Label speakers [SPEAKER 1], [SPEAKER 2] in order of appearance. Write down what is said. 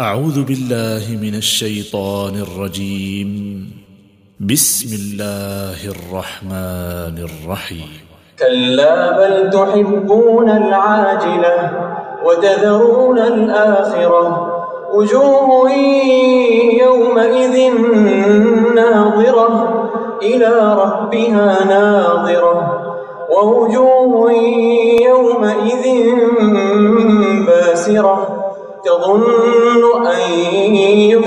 [SPEAKER 1] أعوذ بالله من الشيطان الرجيم. بسم الله الرحمن الرحيم.
[SPEAKER 2] كلا بل تحبون العاجلة وتذرون الآخرة. وجوه يومئذ ناظرة إلى ربها ناظرة. ووجوه يومئذ باسرة تظن